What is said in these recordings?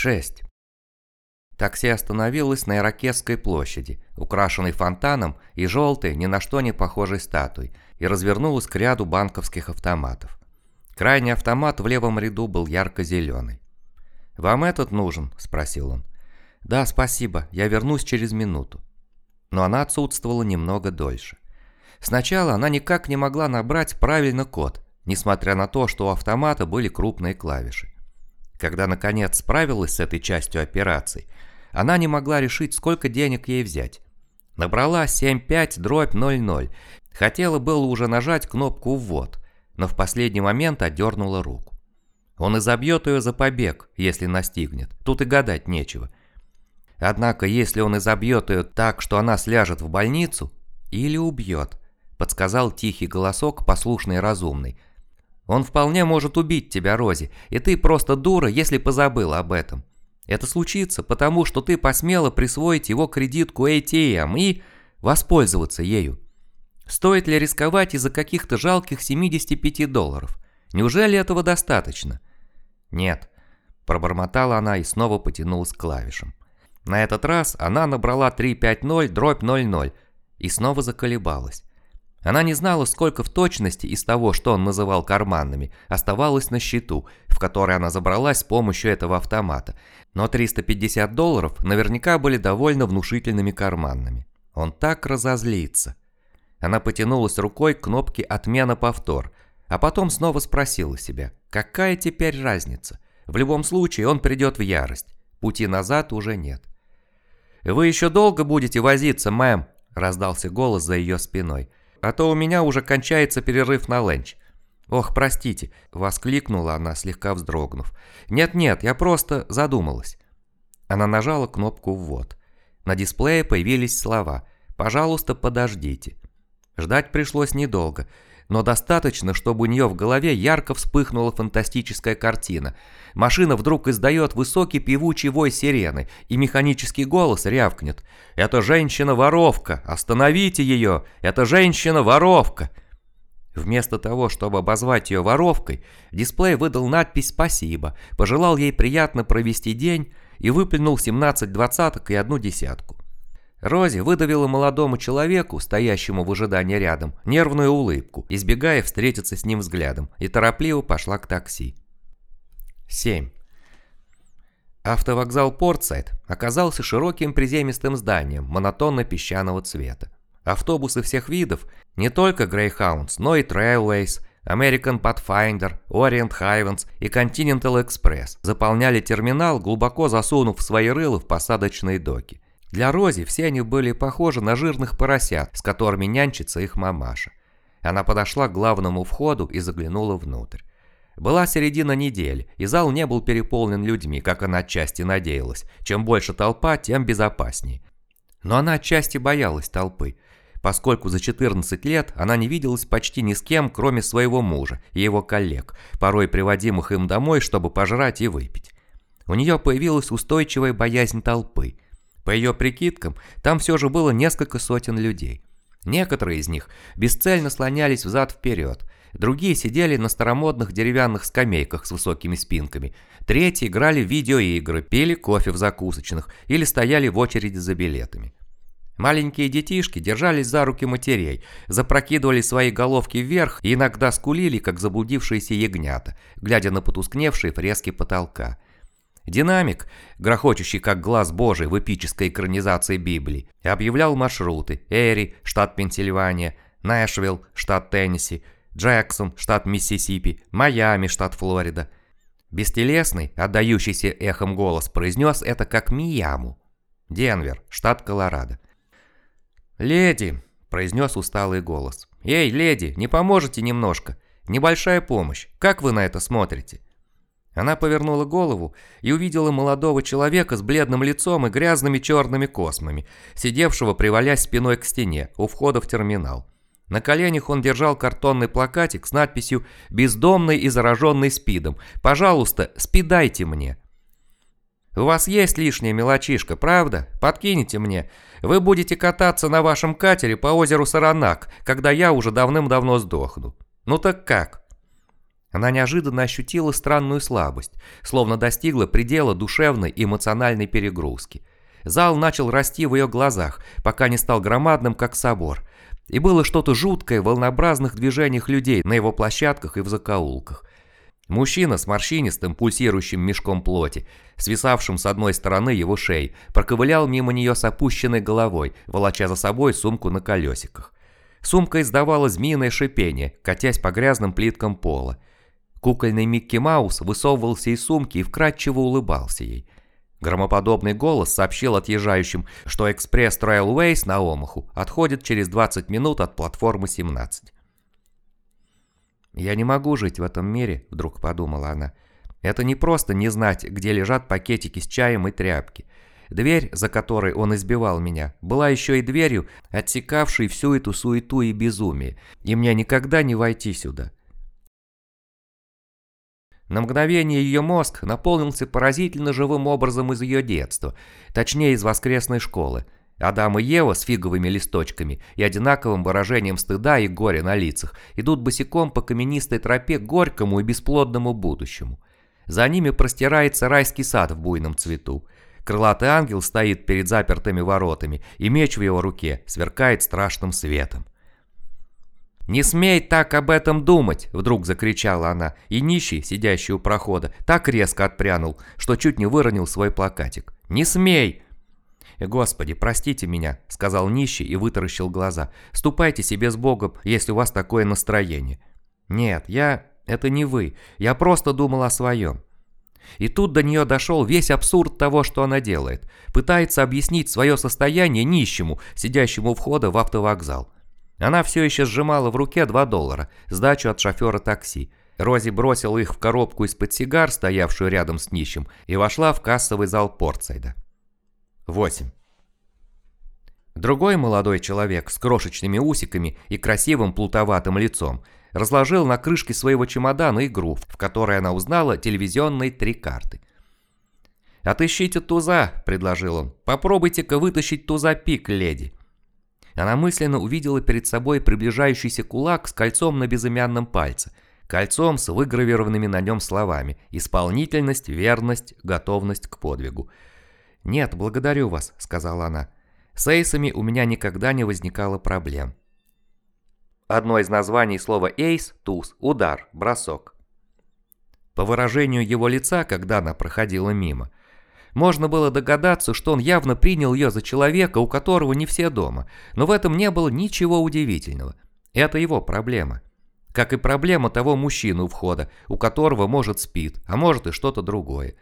6. Такси остановилось на Иракесской площади, украшенной фонтаном и желтой, ни на что не похожей статуей, и развернулось к ряду банковских автоматов. Крайний автомат в левом ряду был ярко-зеленый. «Вам этот нужен?» – спросил он. «Да, спасибо, я вернусь через минуту». Но она отсутствовала немного дольше. Сначала она никак не могла набрать правильно код, несмотря на то, что у автомата были крупные клавиши. Когда наконец справилась с этой частью операций, она не могла решить, сколько денег ей взять. Набрала 75 дробь 00. Хотела было уже нажать кнопку «Ввод», но в последний момент отдернула руку. Он и забьет ее за побег, если настигнет. Тут и гадать нечего. Однако, если он и забьет ее так, что она сляжет в больницу, или убьет, подсказал тихий голосок, послушный и разумный – он вполне может убить тебя, Рози, и ты просто дура, если позабыла об этом. Это случится, потому что ты посмела присвоить его кредитку ATM и воспользоваться ею. Стоит ли рисковать из-за каких-то жалких 75 долларов? Неужели этого достаточно? Нет, пробормотала она и снова потянулась к клавишам. На этот раз она набрала 350 дробь 00 и снова заколебалась. Она не знала, сколько в точности из того, что он называл карманными, оставалось на счету, в который она забралась с помощью этого автомата, но 350 долларов наверняка были довольно внушительными карманными. Он так разозлится. Она потянулась рукой к кнопке «Отмена повтор», а потом снова спросила себя, какая теперь разница? В любом случае он придет в ярость. Пути назад уже нет. «Вы еще долго будете возиться, мэм?» – раздался голос за ее спиной – а то у меня уже кончается перерыв на ленч». «Ох, простите», — воскликнула она, слегка вздрогнув. «Нет-нет, я просто задумалась». Она нажала кнопку «Ввод». На дисплее появились слова «Пожалуйста, подождите». Ждать пришлось недолго но достаточно, чтобы у нее в голове ярко вспыхнула фантастическая картина. Машина вдруг издает высокий певучий вой сирены, и механический голос рявкнет. «Это женщина-воровка! Остановите ее! Это женщина-воровка!» Вместо того, чтобы обозвать ее воровкой, дисплей выдал надпись «Спасибо», пожелал ей приятно провести день и выплюнул 17 двадцаток и одну десятку. Рози выдавила молодому человеку, стоящему в ожидании рядом, нервную улыбку, избегая встретиться с ним взглядом, и торопливо пошла к такси. 7. Автовокзал Портсайд оказался широким приземистым зданием монотонно-песчаного цвета. Автобусы всех видов, не только Greyhounds, но и Trailways, American Pathfinder, Orient Highlands и Continental Express заполняли терминал, глубоко засунув свои рылы в посадочные доки. Для Рози все они были похожи на жирных поросят, с которыми нянчится их мамаша. Она подошла к главному входу и заглянула внутрь. Была середина недели, и зал не был переполнен людьми, как она отчасти надеялась. Чем больше толпа, тем безопаснее. Но она отчасти боялась толпы, поскольку за 14 лет она не виделась почти ни с кем, кроме своего мужа и его коллег, порой приводимых им домой, чтобы пожрать и выпить. У нее появилась устойчивая боязнь толпы – по ее прикидкам, там все же было несколько сотен людей. Некоторые из них бесцельно слонялись взад-вперед, другие сидели на старомодных деревянных скамейках с высокими спинками, третьи играли в видеоигры, пили кофе в закусочных или стояли в очереди за билетами. Маленькие детишки держались за руки матерей, запрокидывали свои головки вверх и иногда скулили, как заблудившиеся ягнята, глядя на потускневшие фрески потолка – Динамик, грохочущий как глаз божий в эпической экранизации Библии, объявлял маршруты Эри, штат Пенсильвания, Нэшвилл, штат Теннесси, Джексон, штат Миссисипи, Майами, штат Флорида. Бестелесный, отдающийся эхом голос произнес это как Мияму. Денвер, штат Колорадо. «Леди», – произнес усталый голос. «Эй, леди, не поможете немножко? Небольшая помощь. Как вы на это смотрите?» Она повернула голову и увидела молодого человека с бледным лицом и грязными черными космами, сидевшего, привалясь спиной к стене, у входа в терминал. На коленях он держал картонный плакатик с надписью «Бездомный и зараженный СПИДом. Пожалуйста, спидайте мне». «У вас есть лишняя мелочишка, правда? Подкинете мне. Вы будете кататься на вашем катере по озеру Саранак, когда я уже давным-давно сдохну. Ну так как?» Она неожиданно ощутила странную слабость, словно достигла предела душевной и эмоциональной перегрузки. Зал начал расти в ее глазах, пока не стал громадным, как собор. И было что-то жуткое в волнообразных движениях людей на его площадках и в закоулках. Мужчина с морщинистым, пульсирующим мешком плоти, свисавшим с одной стороны его шеи, проковылял мимо нее с опущенной головой, волоча за собой сумку на колесиках. Сумка издавала змеиное шипение, катясь по грязным плиткам пола. Кукольный Микки Маус высовывался из сумки и вкрадчиво улыбался ей. Громоподобный голос сообщил отъезжающим, что экспресс Trailways на Омаху отходит через 20 минут от платформы 17. «Я не могу жить в этом мире», — вдруг подумала она. «Это не просто не знать, где лежат пакетики с чаем и тряпки. Дверь, за которой он избивал меня, была еще и дверью, отсекавшей всю эту суету и безумие, и мне никогда не войти сюда. На мгновение ее мозг наполнился поразительно живым образом из ее детства, точнее из воскресной школы. Адам и Ева с фиговыми листочками и одинаковым выражением стыда и горя на лицах идут босиком по каменистой тропе к горькому и бесплодному будущему. За ними простирается райский сад в буйном цвету. Крылатый ангел стоит перед запертыми воротами, и меч в его руке сверкает страшным светом. «Не смей так об этом думать!» – вдруг закричала она, и нищий, сидящий у прохода, так резко отпрянул, что чуть не выронил свой плакатик. «Не смей!» «Господи, простите меня», – сказал нищий и вытаращил глаза. «Ступайте себе с Богом, если у вас такое настроение». «Нет, я... это не вы. Я просто думал о своем». И тут до нее дошел весь абсурд того, что она делает. Пытается объяснить свое состояние нищему, сидящему у входа в автовокзал. Она все еще сжимала в руке 2 доллара, сдачу от шофера такси. Рози бросила их в коробку из-под сигар, стоявшую рядом с нищим, и вошла в кассовый зал Портсайда. 8. Другой молодой человек с крошечными усиками и красивым плутоватым лицом разложил на крышке своего чемодана игру, в которой она узнала телевизионные три карты. «Отыщите туза», — предложил он. «Попробуйте-ка вытащить туза пик, леди». Она мысленно увидела перед собой приближающийся кулак с кольцом на безымянном пальце, кольцом с выгравированными на нем словами «Исполнительность, верность, готовность к подвигу». «Нет, благодарю вас», — сказала она. «С эйсами у меня никогда не возникало проблем». Одно из названий слова «эйс» – туз, удар, бросок. По выражению его лица, когда она проходила мимо – можно было догадаться, что он явно принял ее за человека, у которого не все дома, но в этом не было ничего удивительного. Это его проблема. Как и проблема того мужчины у входа, у которого может спит, а может и что-то другое.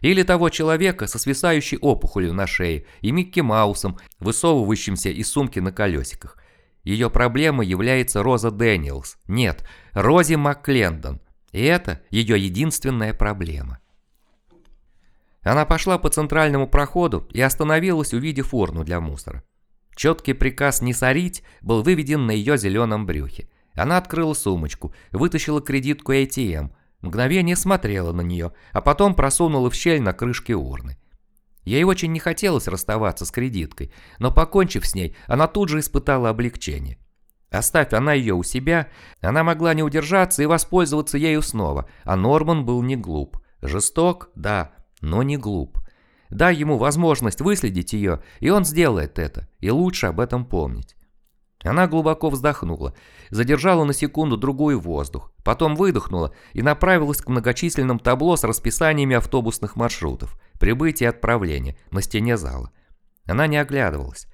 Или того человека со свисающей опухолью на шее и Микки Маусом, высовывающимся из сумки на колесиках. Ее проблемой является Роза Дэниелс. Нет, Рози МакКлендон. И это ее единственная проблема. Она пошла по центральному проходу и остановилась, увидев урну для мусора. Четкий приказ не сорить был выведен на ее зеленом брюхе. Она открыла сумочку, вытащила кредитку ATM, мгновение смотрела на нее, а потом просунула в щель на крышке урны. Ей очень не хотелось расставаться с кредиткой, но покончив с ней, она тут же испытала облегчение. Оставь она ее у себя, она могла не удержаться и воспользоваться ею снова, а Норман был не глуп. Жесток, да, но не глуп. Дай ему возможность выследить ее, и он сделает это, и лучше об этом помнить. Она глубоко вздохнула, задержала на секунду другую воздух, потом выдохнула и направилась к многочисленным табло с расписаниями автобусных маршрутов, прибытия и отправления на стене зала. Она не оглядывалась.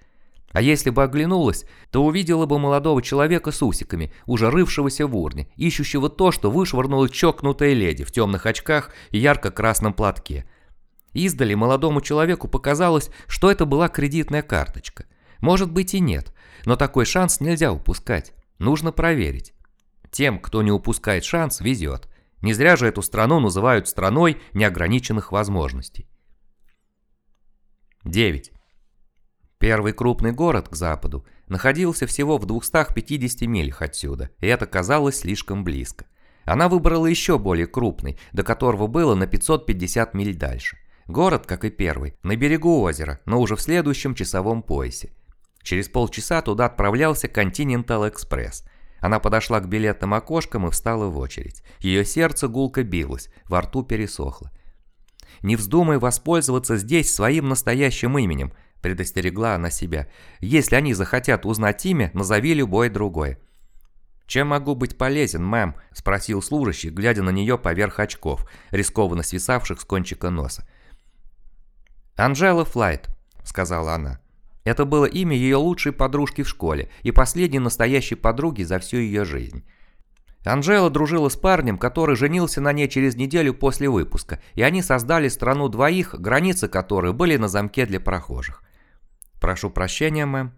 А если бы оглянулась, то увидела бы молодого человека с усиками, уже рывшегося в урне, ищущего то, что вышвырнула чокнутая леди в темных очках и ярко-красном платке – Издали молодому человеку показалось, что это была кредитная карточка. Может быть и нет, но такой шанс нельзя упускать. Нужно проверить. Тем, кто не упускает шанс, везет. Не зря же эту страну называют страной неограниченных возможностей. 9. Первый крупный город к западу находился всего в 250 милях отсюда, и это казалось слишком близко. Она выбрала еще более крупный, до которого было на 550 миль дальше. Город, как и первый, на берегу озера, но уже в следующем часовом поясе. Через полчаса туда отправлялся Continental Express. Она подошла к билетным окошкам и встала в очередь. Ее сердце гулко билось, во рту пересохло. «Не вздумай воспользоваться здесь своим настоящим именем», – предостерегла она себя. «Если они захотят узнать имя, назови любое другое». «Чем могу быть полезен, мэм?» – спросил служащий, глядя на нее поверх очков, рискованно свисавших с кончика носа. «Анжела Флайт», – сказала она. Это было имя ее лучшей подружки в школе и последней настоящей подруги за всю ее жизнь. Анжела дружила с парнем, который женился на ней через неделю после выпуска, и они создали страну двоих, границы которой были на замке для прохожих. «Прошу прощения, мэм».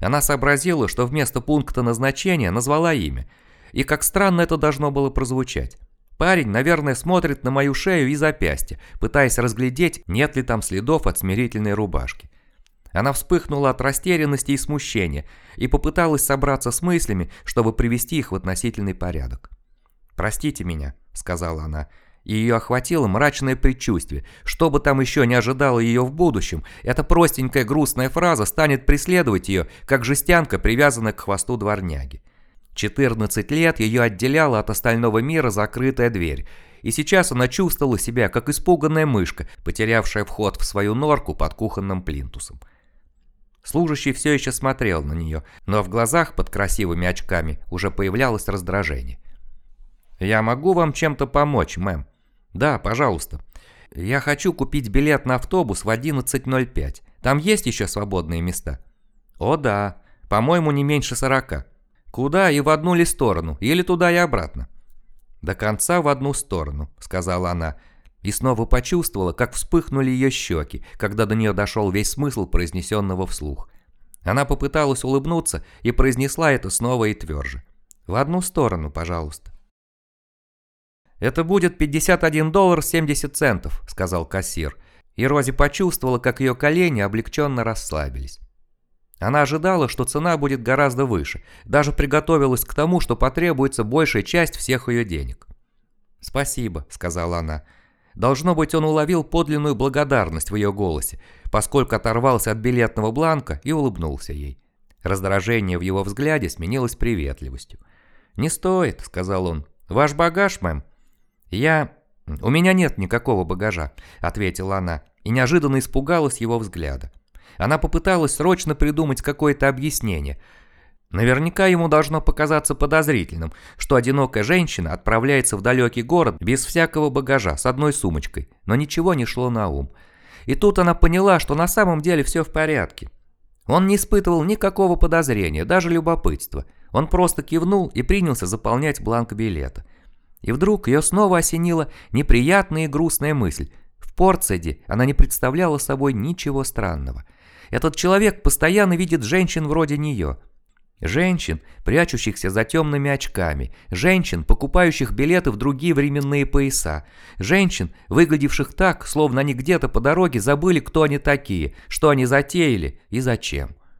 Она сообразила, что вместо пункта назначения назвала имя, и как странно это должно было прозвучать. Парень, наверное, смотрит на мою шею и запястье, пытаясь разглядеть, нет ли там следов от смирительной рубашки. Она вспыхнула от растерянности и смущения и попыталась собраться с мыслями, чтобы привести их в относительный порядок. «Простите меня», — сказала она, и ее охватило мрачное предчувствие. Что бы там еще не ожидало ее в будущем, эта простенькая грустная фраза станет преследовать ее, как жестянка, привязанная к хвосту дворняги. 14 лет ее отделяла от остального мира закрытая дверь, и сейчас она чувствовала себя, как испуганная мышка, потерявшая вход в свою норку под кухонным плинтусом. Служащий все еще смотрел на нее, но в глазах под красивыми очками уже появлялось раздражение. «Я могу вам чем-то помочь, мэм?» «Да, пожалуйста. Я хочу купить билет на автобус в 11.05. Там есть еще свободные места?» «О да, по-моему, не меньше сорока. Куда и в одну ли сторону, или туда и обратно?» «До конца в одну сторону», — сказала она, — и снова почувствовала, как вспыхнули ее щеки, когда до нее дошел весь смысл произнесенного вслух. Она попыталась улыбнуться и произнесла это снова и тверже. «В одну сторону, пожалуйста». «Это будет 51 доллар 70 центов», — сказал кассир, и Рози почувствовала, как ее колени облегченно расслабились. Она ожидала, что цена будет гораздо выше, даже приготовилась к тому, что потребуется большая часть всех ее денег. «Спасибо», — сказала она, — Должно быть, он уловил подлинную благодарность в ее голосе, поскольку оторвался от билетного бланка и улыбнулся ей. Раздражение в его взгляде сменилось приветливостью. «Не стоит», — сказал он. «Ваш багаж, мэм?» «Я... У меня нет никакого багажа», — ответила она, и неожиданно испугалась его взгляда. Она попыталась срочно придумать какое-то объяснение — Наверняка ему должно показаться подозрительным, что одинокая женщина отправляется в далекий город без всякого багажа, с одной сумочкой, но ничего не шло на ум. И тут она поняла, что на самом деле все в порядке. Он не испытывал никакого подозрения, даже любопытства. Он просто кивнул и принялся заполнять бланк билета. И вдруг ее снова осенила неприятная и грустная мысль. В она не представляла собой ничего странного. Этот человек постоянно видит женщин вроде нее – Женщин, прячущихся за темными очками, женщин, покупающих билеты в другие временные пояса, женщин, выглядевших так, словно они где-то по дороге забыли, кто они такие, что они затеяли и зачем.